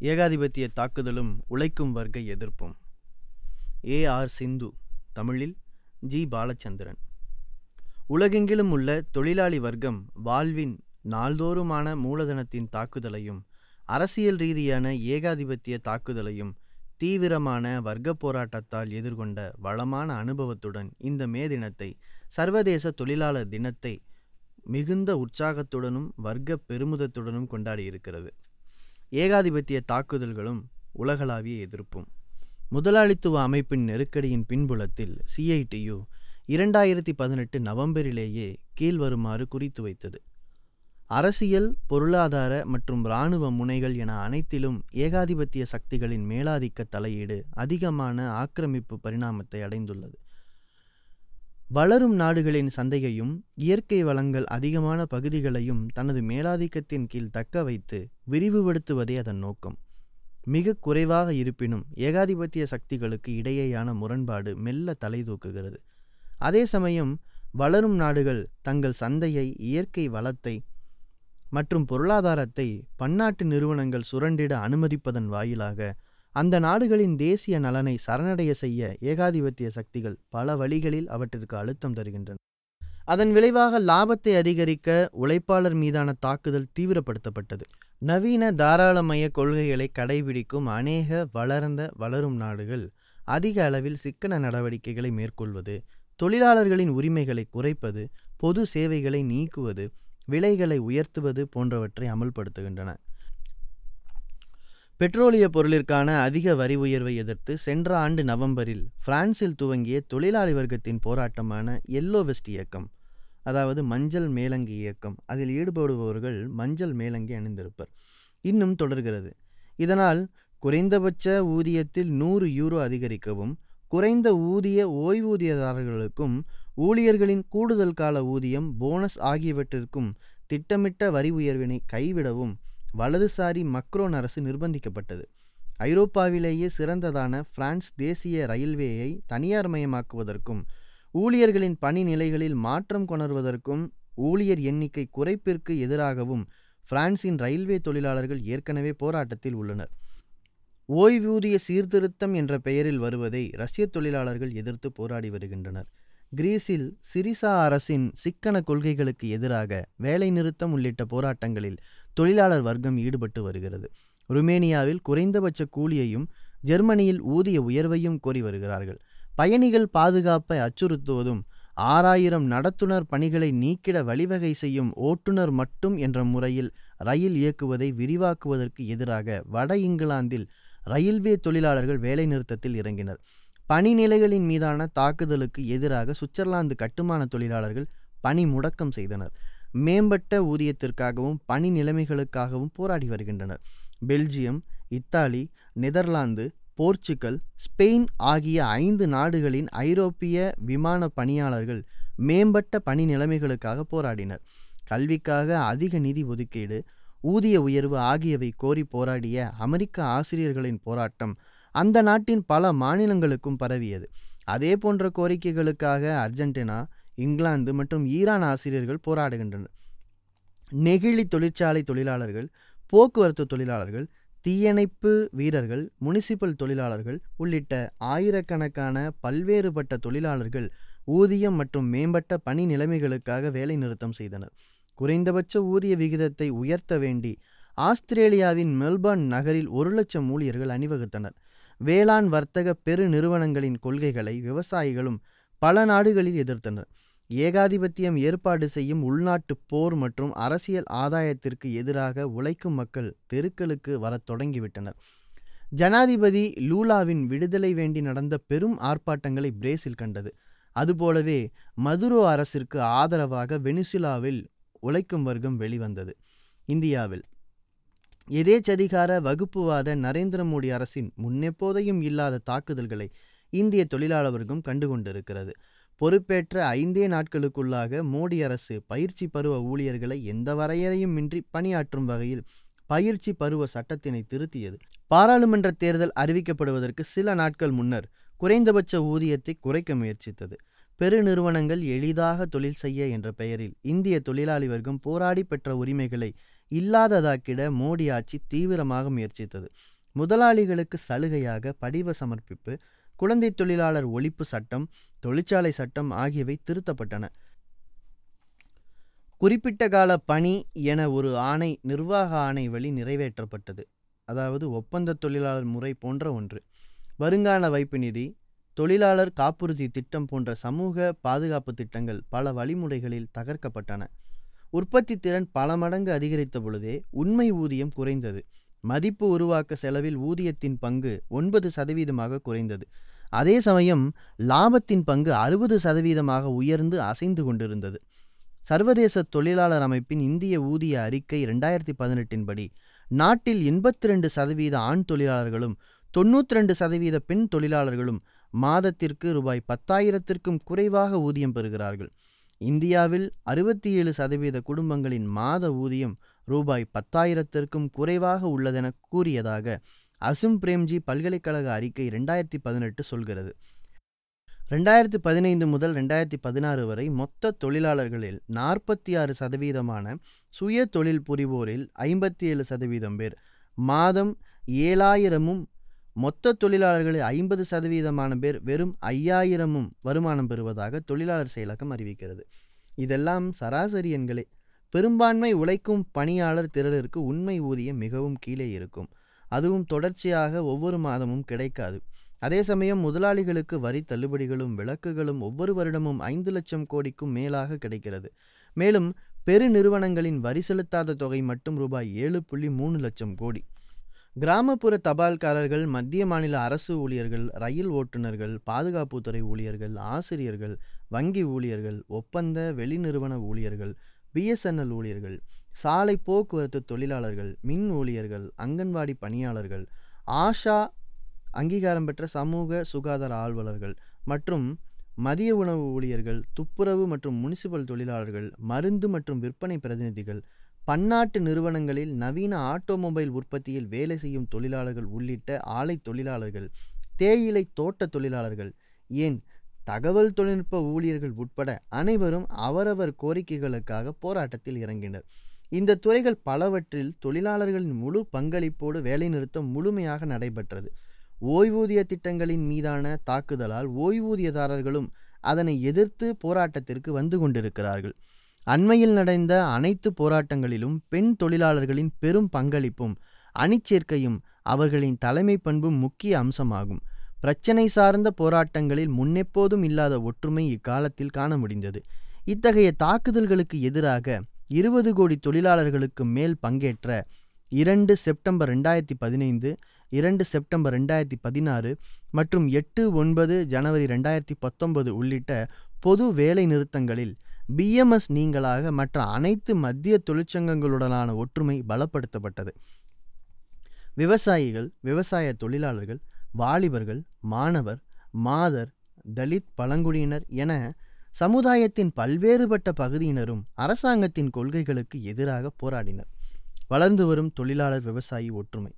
ஏகாதிபத்திய தாக்குதலும் உழைக்கும் வர்க்க எதிர்ப்பும். ஏ ஆர் சிந்து தமிழில் ஜி பாலச்சந்திரன். உலகெங்கிலும் உள்ள தொழிலாளி வர்க்கம் வாழ்வின் நாள்தோறுமான மூலதனத்தின் தாக்குதலையும் அரசியல் ரீதியான ஏகாதிபத்திய தாக்குதலையும் தீவிரமான வர்க்க போராட்டத்தால் எதிர்கொண்ட வளமான அனுபவத்துடன் இந்த மே தினத்தை சர்வதேச தொழிலாளர் தினத்தை மிகுந்த உற்சாகத்துடனும் வர்க்க பெருமிதத்துடனும் கொண்டாடியிருக்கிறது. ஏகாதிபத்திய தாக்குதல்களும் உலகளாவிய எதிர்ப்பும். முதலாளித்துவ அமைப்பின் நெருக்கடியின் பின்புலத்தில் சிஐடியு இரண்டாயிரத்தி பதினெட்டு நவம்பரிலேயே கீழ்வருமாறு குறித்து வைத்தது. அரசியல் பொருளாதார மற்றும் இராணுவ முனைகள் என அனைத்திலும் ஏகாதிபத்திய சக்திகளின் மேலாதிக்க தலையீடு அதிகமான ஆக்கிரமிப்பு பரிணாமத்தை அடைந்துள்ளது. வளரும் நாடுகளின் சந்தையையும் இயற்கை வளங்கள் அதிகமான பகுதிகளையும் தனது மேலாதிக்கத்தின் கீழ் தக்க வைத்து விரிவுபடுத்துவதே அதன் நோக்கம். மிக குறைவாக இருப்பினும் ஏகாதிபத்திய சக்திகளுக்கு இடையேயான முரண்பாடு மெல்ல தலை தூக்குகிறது. அதே சமயம் வளரும் நாடுகள் தங்கள் சந்தையை இயற்கை வளத்தை மற்றும் பொருளாதாரத்தை பன்னாட்டு நிறுவனங்கள் சுரண்டிட அனுமதிப்பதன் வாயிலாக அந்த நாடுகளின் தேசிய நலனை சரணடைய செய்ய ஏகாதிபத்திய சக்திகள் பல வழிகளில் அவற்றிற்கு அழுத்தம் தருகின்றன. அதன் விளைவாக லாபத்தை அதிகரிக்க உழைப்பாளர் மீதான தாக்குதல் தீவிரப்படுத்தப்பட்டது. நவீன தாராளமய கொள்கைகளை கடைபிடிக்கும் அநேக வளர்ந்த வளரும் நாடுகள் அதிக அளவில் சிக்கன நடவடிக்கைகளை மேற்கொள்வது தொழிலாளர்களின் உரிமைகளை குறைப்பது பொது சேவைகளை நீக்குவது விலைகளை உயர்த்துவது போன்றவற்றை அமல்படுத்துகின்றன. பெட்ரோலிய பொருளிற்கான அதிக வரி உயர்வை எதிர்த்து சென்ற ஆண்டு நவம்பரில் பிரான்சில் துவங்கிய தொழிலாளி வர்க்கத்தின் போராட்டமான எல்லோ வெஸ்ட் இயக்கம் அதாவது மஞ்சள் மேலங்கி இயக்கம் அதில் ஈடுபடுபவர்கள் மஞ்சள் மேலங்கி அணிந்திருப்பர். இன்னும் தொடர்கிறது. இதனால் குறைந்தபட்ச ஊதியத்தில் நூறு யூரோ அதிகரிக்கவும் குறைந்த ஊதிய ஓய்வூதியதாரர்களுக்கும் ஊழியர்களின் கூடுதல் கால ஊதியம் போனஸ் ஆகியவற்றிற்கும் திட்டமிட்ட வரி உயர்வினை கைவிடவும் வலதுசாரி மக்ரோன் அரசு நிர்பந்திக்கப்பட்டது. ஐரோப்பாவிலேயே சிறந்ததான பிரான்ஸ் தேசிய ரயில்வேயை தனியார்மயமாக்குவதற்கும் ஊழியர்களின் பணி நிலைகளில் மாற்றம் கொணர்வதற்கும் ஊழியர் எண்ணிக்கை குறைப்பிற்கு எதிராகவும் பிரான்சின் ரயில்வே தொழிலாளர்கள் ஏற்கனவே போராட்டத்தில் உள்ளனர். ஓய்வூதிய சீர்திருத்தம் என்ற பெயரில் வருவதை ரஷ்ய தொழிலாளர்கள் எதிர்த்து போராடி வருகின்றனர். கிரீஸில் சிரிசா அரசின் சிக்கன கொள்கைகளுக்கு எதிராக வேலைநிறுத்தம் உள்ளிட்ட போராட்டங்களில் தொழிலாளர் வர்க்கம் ஈடுபட்டு வருகிறது. ருமேனியாவில் குறைந்தபட்ச கூலியையும் ஜெர்மனியில் ஊதிய உயர்வையும் கோரி வருகிறார்கள். பயணிகள் பாதுகாப்பை அச்சுறுத்துவதும் ஆறாயிரம் நடத்துனர் பணிகளை நீக்கிட வழிவகை செய்யும் ஓட்டுநர் மட்டும் என்ற முறையில் ரயில் இயக்குவதை விரிவாக்குவதற்கு எதிராக வட இங்கிலாந்தில் ரயில்வே தொழிலாளர்கள் வேலைநிறுத்தத்தில் இறங்கினர். பணி நிலைகளின் மீதான தாக்குதலுக்கு எதிராக சுவிட்சர்லாந்து கட்டுமான தொழிலாளர்கள் பணி முடக்கம் செய்தனர். மேம்பட்ட ஊதியத்திற்காகவும் பணி நிலைமைகளுக்காகவும் போராடி வருகின்றனர். Belgium Italy Netherlands Portugal Spain ஆகிய ஐந்து நாடுகளின் ஐரோப்பிய விமான பணியாளர்கள் மேம்பட்ட பணி நிலைமைகளுக்காக போராடினர். கல்விக்காக அதிக நிதி ஒதுக்கீடு ஊதிய உயர்வு ஆகியவை கோரி போராடிய அமெரிக்க ஆசிரியர்களின் போராட்டம் அந்த நாட்டின் பல மாநிலங்களுக்கும் பரவியது. அதே போன்ற கோரிக்கைகளுக்காக அர்ஜென்டினா இங்கிலாந்து மற்றும் ஈரான் ஆசிரியர்கள் போராடுகின்றனர். நெகிழி தொழிற்சாலை தொழிலாளர்கள் போக்குவரத்து தொழிலாளர்கள் தீயணைப்பு வீரர்கள் முனிசிபல் தொழிலாளர்கள் உள்ளிட்ட ஆயிரக்கணக்கான பல்வேறுபட்ட தொழிலாளர்கள் ஊதியம் மற்றும் மேம்பட்ட பணி நிலைமைகளுக்காக வேலை நிறுத்தம் செய்தனர். குறைந்தபட்ச ஊதிய விகிதத்தை உயர்த்த வேண்டி ஆஸ்திரேலியாவின் மெல்பர்ன் நகரில் ஒரு லட்சம் ஊழியர்கள் அணிவகுத்தனர். வேளாண் வர்த்தக பெருநிறுவனங்களின் கொள்கைகளை விவசாயிகளும் பல நாடுகளில் எதிர்த்தனர். ஏகாதிபத்தியம் ஏற்பாடு செய்யும் உள்நாட்டு போர் மற்றும் அரசியல் ஆதாயத்திற்கு எதிராக உழைக்கும் மக்கள் தெருக்களுக்கு வரத் தொடங்கிவிட்டனர். ஜனாதிபதி லூலாவின் விடுதலை வேண்டி நடந்த பெரும் ஆர்ப்பாட்டங்களை பிரேசில் கண்டது. அதுபோலவே மதுரோ அரசிற்கு ஆதரவாக வெனிசுலாவில் உழைக்கும் வர்க்கம் வெளிவந்தது. இந்தியாவில் எதேச்சதிகார வகுப்புவாத நரேந்திர மோடி அரசின் முன்னெப்போதையும் இல்லாத தாக்குதல்களை இந்திய தொழிலாளர் கண்டுகொண்டிருக்கிறது. பொறுப்பேற்ற ஐந்தே நாட்களுக்குள்ளாக மோடி அரசு பயிற்சி பருவ ஊழியர்களை எந்த வரையறையும் இன்றி பணியாற்றும் வகையில் பயிற்சி பருவ சட்டத்தினை திருத்தியது. பாராளுமன்ற தேர்தல் அறிவிக்கப்படுவதற்கு சில நாட்கள் முன்னர் குறைந்தபட்ச ஊதியத்தை குறைக்க முயற்சித்தது. பெருநிறுவனங்கள் எளிதாக தொழில் செய்ய என்ற பெயரில் இந்திய தொழிலாளி வர்க்கம் போராடி பெற்ற உரிமைகளை இல்லாததாக்கிட மோடி ஆட்சி தீவிரமாக முயற்சித்தது. முதலாளிகளுக்கு சலுகையாக படிவ சமர்ப்பிப்பு குழந்தை தொழிலாளர் ஒழிப்பு சட்டம் தொழிற்சாலை சட்டம் ஆகியவை திருத்தப்பட்டன. குறிப்பிட்ட கால பணி என ஒரு ஆணை நிர்வாக ஆணை வழி நிறைவேற்றப்பட்டது. அதாவது ஒப்பந்த தொழிலாளர் முறை போன்ற ஒன்று. வருங்கால வைப்பு நிதி தொழிலாளர் காப்புறுதி திட்டம் போன்ற சமூக பாதுகாப்பு திட்டங்கள் பல வழிமுறைகளில் தகர்க்கப்பட்டன. உற்பத்தி திறன் பல மடங்கு அதிகரித்த பொழுதே உண்மை ஊதியம் குறைந்தது. மதிப்பு உருவாக்க செலவில் ஊதியத்தின் பங்கு ஒன்பது சதவீதமாக குறைந்தது. அதே சமயம் லாபத்தின் பங்கு அறுபது சதவீதமாக உயர்ந்து அசைந்து கொண்டிருந்தது. சர்வதேச தொழிலாளர் அமைப்பின் இந்திய ஊதிய அறிக்கை ரெண்டாயிரத்தி பதினெட்டின் படி நாட்டில் எண்பத்தி ரெண்டு சதவீத ஆண் தொழிலாளர்களும் தொண்ணூற்றி ரெண்டு சதவீத பெண் தொழிலாளர்களும் மாதத்திற்கு ரூபாய் பத்தாயிரத்திற்கும் குறைவாக ஊதியம் பெறுகிறார்கள். இந்தியாவில் அறுபத்தி ஏழு சதவீத குடும்பங்களின் மாத ஊதியம் ரூபாய் பத்தாயிரத்திற்கும் குறைவாக உள்ளதென கூறியதாக அசிம் பிரேம்ஜி பல்கலைக்கழக அறிக்கை ரெண்டாயிரத்தி பதினெட்டு சொல்கிறது. ரெண்டாயிரத்தி பதினைந்து முதல் ரெண்டாயிரத்தி பதினாறு வரை மொத்த தொழிலாளர்களில் நாற்பத்தி ஆறு சதவீதமான சுய தொழில் புரிவோரில் ஐம்பத்தி ஏழு சதவீதம் பேர். மாதம் ஏழாயிரமும் மொத்த தொழிலாளர்களில் ஐம்பது சதவீதமான பேர் வெறும் ஐயாயிரமும் வருமானம் பெறுவதாக தொழிலாளர் செயலகம் அறிவிக்கிறது. இதெல்லாம் சராசரி எண்களே. பெரும்பான்மை உழைக்கும் பணியாளர் திரளிற்கு உண்மை ஊதியம் மிகவும் கீழே இருக்கும். அதுவும் தொடர்ச்சியாக ஒவ்வொரு மாதமும் கிடைக்காது. அதே சமயம் முதலாளிகளுக்கு வரி தள்ளுபடிகளும் விலக்குகளும் ஒவ்வொரு வருடமும் ஐந்து லட்சம் கோடிக்கும் மேலாக கிடைக்கிறது. மேலும் பெருநிறுவனங்களின் வரி செலுத்தாத தொகை மட்டும் ரூபாய் ஏழு புள்ளி மூணு லட்சம் கோடி. கிராமப்புற தபால்காரர்கள் மத்திய மாநில அரசு ஊழியர்கள் ரயில் ஓட்டுநர்கள் பாதுகாப்புத்துறை ஊழியர்கள் ஆசிரியர்கள் வங்கி ஊழியர்கள் ஒப்பந்த வெளிநிறுவன ஊழியர்கள் பிஎஸ்என்எல் ஊழியர்கள் சாலை போக்குவரத்து தொழிலாளர்கள் மின் ஊழியர்கள் அங்கன்வாடி பணியாளர்கள் ஆஷா அங்கீகாரம் பெற்ற சமூக சுகாதார ஆழ்வலர்கள் மற்றும் மதிய உணவு ஊழியர்கள் துப்புரவு மற்றும் முனிசிபல் தொழிலாளர்கள் மருந்து மற்றும் விற்பனை பிரதிநிதிகள் பன்னாட்டு நிறுவனங்களில் நவீன ஆட்டோமொபைல் உற்பத்தியில் வேலை செய்யும் தொழிலாளர்கள் உள்ளிட்ட ஆலை தொழிலாளர்கள் தேயிலை தோட்ட தொழிலாளர்கள் ஏன் தகவல் தொழில்நுட்ப ஊழியர்கள் உட்பட அனைவரும் அவரவர் கோரிக்கைகளுக்காக போராட்டத்தில் இறங்கினர். இந்த துறைகள் பலவற்றில் தொழிலாளர்களின் முழு பங்களிப்போடு வேலைநிறுத்தம் முழுமையாக நடைபெற்றது. ஓய்வூதிய திட்டங்களின் மீதான தாக்குதலால் ஓய்வூதியதாரர்களும் அதனை எதிர்த்து போராட்டத்திற்கு வந்து கொண்டிருக்கிறார்கள். அண்மையில் நடந்த அனைத்து போராட்டங்களிலும் பெண் தொழிலாளர்களின் பெரும் பங்களிப்பும் அணிச்சேர்க்கையும் அவர்களின் தலைமை பண்பும் முக்கிய அம்சமாகும். பிரச்சனை சார்ந்த போராட்டங்களில் முன்னெப்போதும் இல்லாத ஒற்றுமை இக்காலத்தில் காண முடிந்தது. இத்தகைய தாக்குதல்களுக்கு எதிராக இருபது கோடி தொழிலாளர்களுக்கு மேல் பங்கேற்ற இரண்டு செப்டம்பர் ரெண்டாயிரத்தி பதினைந்து இரண்டு செப்டம்பர் ரெண்டாயிரத்தி பதினாறு மற்றும் எட்டு ஒன்பது ஜனவரி ரெண்டாயிரத்தி பத்தொன்பது உள்ளிட்ட பொது வேலை நிறுத்தங்களில் பிஎம்எஸ் நீங்களாக மற்ற அனைத்து மத்திய தொழிற்சங்கங்களுடனான ஒற்றுமை பலப்படுத்தப்பட்டது. விவசாயிகள் விவசாய தொழிலாளர்கள் வாலிபர்கள் மாணவர் மாதர் தலித் பழங்குடியினர் என சமுதாயத்தின் பல்வேறுபட்ட பகுதியினரும் அரசாங்கத்தின் கொள்கைகளுக்கு எதிராக போராடினர். வளர்ந்து வரும் தொழிலாளர் விவசாயி ஒற்றுமை.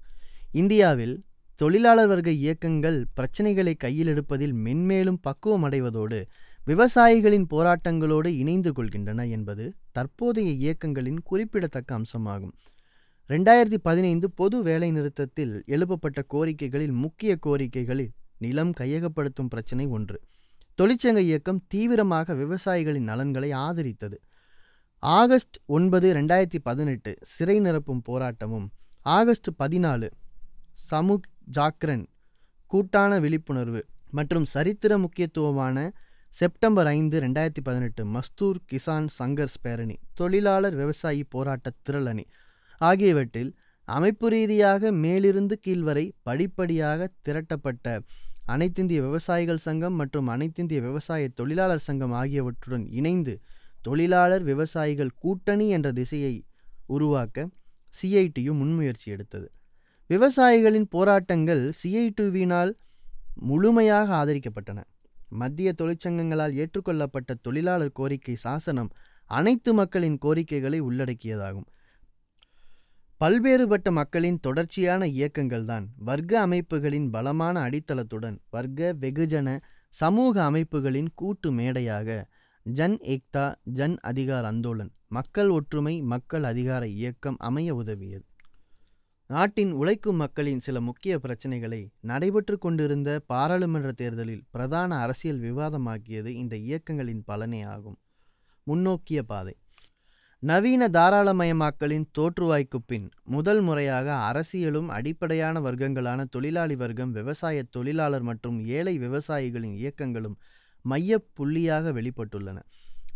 இந்தியாவில் தொழிலாளர் வர்க்க இயக்கங்கள் பிரச்சனைகளை கையில் எடுப்பதில் மென்மேலும் பக்குவம் அடைவதோடு விவசாயிகளின் போராட்டங்களோடு இணைந்து கொள்கின்றன என்பது தற்போதைய இயக்கங்களின் குறிப்பிடத்தக்க அம்சமாகும். ரெண்டாயிரத்தி பதினைந்து பொது வேலை நிறுத்தத்தில் எழுப்பப்பட்ட கோரிக்கைகளில் முக்கிய கோரிக்கைகளில் நிலம் கையகப்படுத்தும் பிரச்சினை ஒன்று. தொழிற்சங்க இயக்கம் தீவிரமாக விவசாயிகளின் நலன்களை ஆதரித்தது. ஆகஸ்ட் ஒன்பது ரெண்டாயிரத்தி பதினெட்டு சிறை நிரப்பும் போராட்டமும் ஆகஸ்ட் பதினாலு சமுக் ஜாக்ரன் கூட்டான விழிப்புணர்வு மற்றும் சரித்திர முக்கியத்துவமான செப்டம்பர் ஐந்து ரெண்டாயிரத்தி பதினெட்டு மஸ்தூர் கிசான் சங்கர்ஸ் பேரணி தொழிலாளர் விவசாயி போராட்ட திரளணி ஆகியவற்றில் அமைப்பு ரீதியாக மேலிருந்து கீழ் வரை படிப்படியாக திரட்டப்பட்ட அனைத்திந்திய விவசாயிகள் சங்கம் மற்றும் அனைத்திந்திய விவசாய தொழிலாளர் சங்கம் ஆகியவற்றுடன் இணைந்து தொழிலாளர் விவசாயிகள் கூட்டணி என்ற திசையை உருவாக்க சிஐடியு முன்முயற்சி எடுத்தது. விவசாயிகளின் போராட்டங்கள் சிஐடியுவினால் முழுமையாக ஆதரிக்கப்பட்டன. மத்திய தொழிற்சங்கங்களால் ஏற்றுக்கொள்ளப்பட்ட தொழிலாளர் கோரிக்கை சாசனம் அனைத்து மக்களின் கோரிக்கைகளை உள்ளடக்கியதாகும். பல்வேறுபட்ட மக்களின் தொடர்ச்சியான இயக்கங்கள்தான் வர்க்க அமைப்புகளின் பலமான அடித்தளத்துடன் வர்க்க வெகுஜன சமூக அமைப்புகளின் கூட்டு மேடையாக ஜன் ஏக்தா ஜன் அதிகார் அந்தோலன் மக்கள் ஒற்றுமை மக்கள் அதிகார இயக்கம் அமைய உதவியது. நாட்டின் உழைக்கும் மக்களின் சில முக்கிய பிரச்சனைகளை நடைபெற்று கொண்டிருந்த பாராளுமன்ற தேர்தலில் பிரதான அரசியல் விவாதமாக்கியது இந்த இயக்கங்களின் பலனே ஆகும். முன்னோக்கிய பாதை. நவீன தாராளமயமாக்கலின் தோற்றுவாய்க்கு பின் முதல் முறையாக அரசியலும் அடிப்படையான வர்க்கங்களான தொழிலாளி வர்க்கம் விவசாய தொழிலாளர் மற்றும் ஏழை விவசாயிகளின் இயக்கங்களும் மைய புள்ளியாக வெளிப்பட்டுள்ளன.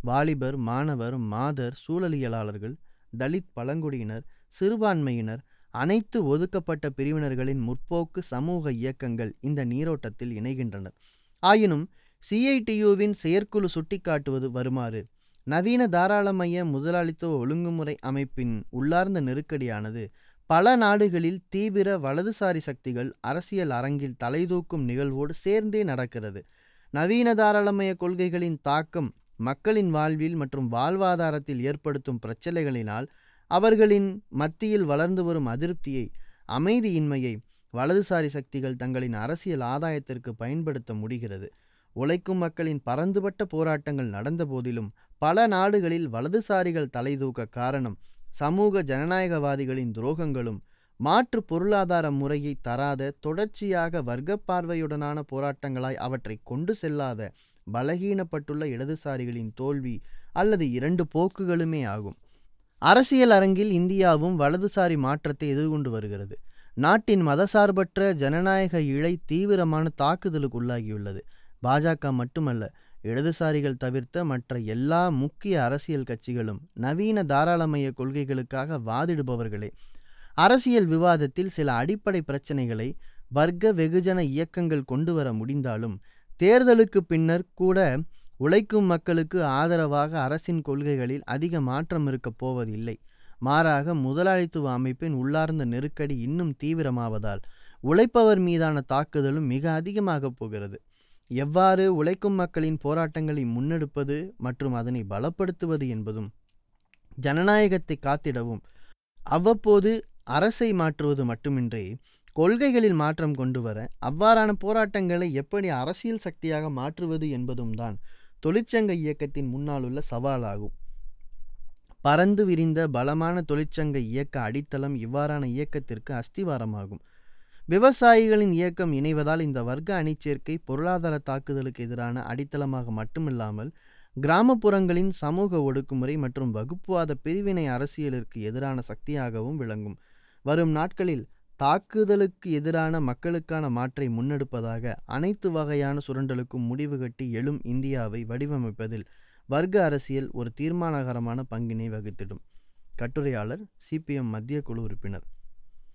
வாலிபர் மாணவர் மாதர் சூழலியலாளர்கள் தலித் பழங்குடியினர் சிறுபான்மையினர் அனைத்து ஒதுக்கப்பட்ட பிரிவினர்களின் முற்போக்கு சமூக இயக்கங்கள் இந்த நீரோட்டத்தில் இணைகின்றனர் ஆயினும் சிஐடியுவின் செயற்குழு சுட்டிக்காட்டுவது வருமாறு நவீன தாராளமய முதலாளித்துவ ஒழுங்குமுறை அமைப்பின் உள்ளார்ந்த நெருக்கடியானது பல நாடுகளில் தீவிர வலதுசாரி சக்திகள் அரசியல் அரங்கில் தலைதூக்கும் நிகழ்வோடு சேர்ந்தே நடக்கிறது. நவீன தாராளமய கொள்கைகளின் தாக்கம் மக்களின் வாழ்வில் மற்றும் வாழ்வாதாரத்தில் ஏற்படுத்தும் பிரச்சனைகளினால் அவர்களின் மத்தியில் வளர்ந்து வரும் அதிருப்தியை அமைதியின்மையை வலதுசாரி சக்திகள் தங்களின் அரசியல் ஆதாயத்திற்கு பயன்படுத்த முடிகிறது. உழைக்கும் மக்களின் பரந்துபட்ட போராட்டங்கள் நடந்த போதிலும் பல நாடுகளில் வலதுசாரிகள் தலைதூக்க காரணம் சமூக ஜனநாயகவாதிகளின் துரோகங்களும் மாற்று பொருளாதார முறையை தராத தொடர்ச்சியாக வர்க்க பார்வையுடனான போராட்டங்களாய் அவற்றை கொண்டு செல்லாத பலகீனப்பட்டுள்ள இடதுசாரிகளின் தோல்வி அல்லது இரண்டு போக்குகளுமே ஆகும். அரசியல் அரங்கில் இந்தியாவும் வலதுசாரி மாற்றத்தை எதிர்கொண்டு வருகிறது. நாட்டின் மதசார்பற்ற ஜனநாயக இழை தீவிரமான தாக்குதலுக்கு உள்ளாகியுள்ளது பாஜக மட்டுமல்ல இடதுசாரிகள் தவிர்த்த மற்ற எல்லா முக்கிய அரசியல் கட்சிகளும் நவீன தாராளமய கொள்கைகளுக்காக வாதிடுபவர்களே. அரசியல் விவாதத்தில் சில அடிப்படை பிரச்சனைகளை வர்க்க வெகுஜன இயக்கங்கள் கொண்டு வர முடிந்தாலும் தேர்தலுக்கு பின்னர் கூட உழைக்கும் மக்களுக்கு ஆதரவாக அரசின் கொள்கைகளில் அதிக மாற்றம் இருக்கப் போவதில்லை. மாறாக முதலாளித்துவ அமைப்பின் உள்ளார்ந்த நெருக்கடி இன்னும் தீவிரமாவதால் உழைப்பவர் மீதான தாக்குதலும் மிக அதிகமாகப் போகிறது. எவ்வாறு உழைக்கும் மக்களின் போராட்டங்களை முன்னெடுப்பது மற்றும் அதனை பலப்படுத்துவது என்பதும் ஜனநாயகத்தை காத்திடவும் அவ்வப்போது அரசை மாற்றுவது மட்டுமின்றி கொள்கைகளில் மாற்றம் கொண்டு வர அவ்வாறான போராட்டங்களை எப்படி அரசியல் சக்தியாக மாற்றுவது என்பதும் தான் தொழிற்சங்க இயக்கத்தின் முன்னால் உள்ள சவாலாகும். பறந்து விரிந்த பலமான தொழிற்சங்க இயக்க அடித்தளம் இவ்வாறான இயக்கத்திற்கு அஸ்திவாரமாகும். விவசாயிகளின் இயக்கம் இணைவதால் இந்த வர்க்க அணிச்சேர்க்கை பொருளாதார தாக்குதலுக்கு எதிரான அடித்தளமாக மட்டுமில்லாமல் கிராமப்புறங்களின் சமூக ஒடுக்குமுறை மற்றும் வகுப்புவாத பிரிவினை அரசியலிற்கு எதிரான சக்தியாகவும் விளங்கும். வரும் நாட்களில் தாக்குதலுக்கு எதிரான மக்களுக்கான மாற்றை முன்னெடுப்பதாக அனைத்து வகையான சுரண்டலுக்கும் முடிவு கட்டி எழும் இந்தியாவை வடிவமைப்பதில் வர்க்க அரசியல் ஒரு தீர்மானகரமான பங்கினை வகித்திடும். கட்டுரையாளர் சிபிஎம் மத்திய குழு உறுப்பினர்.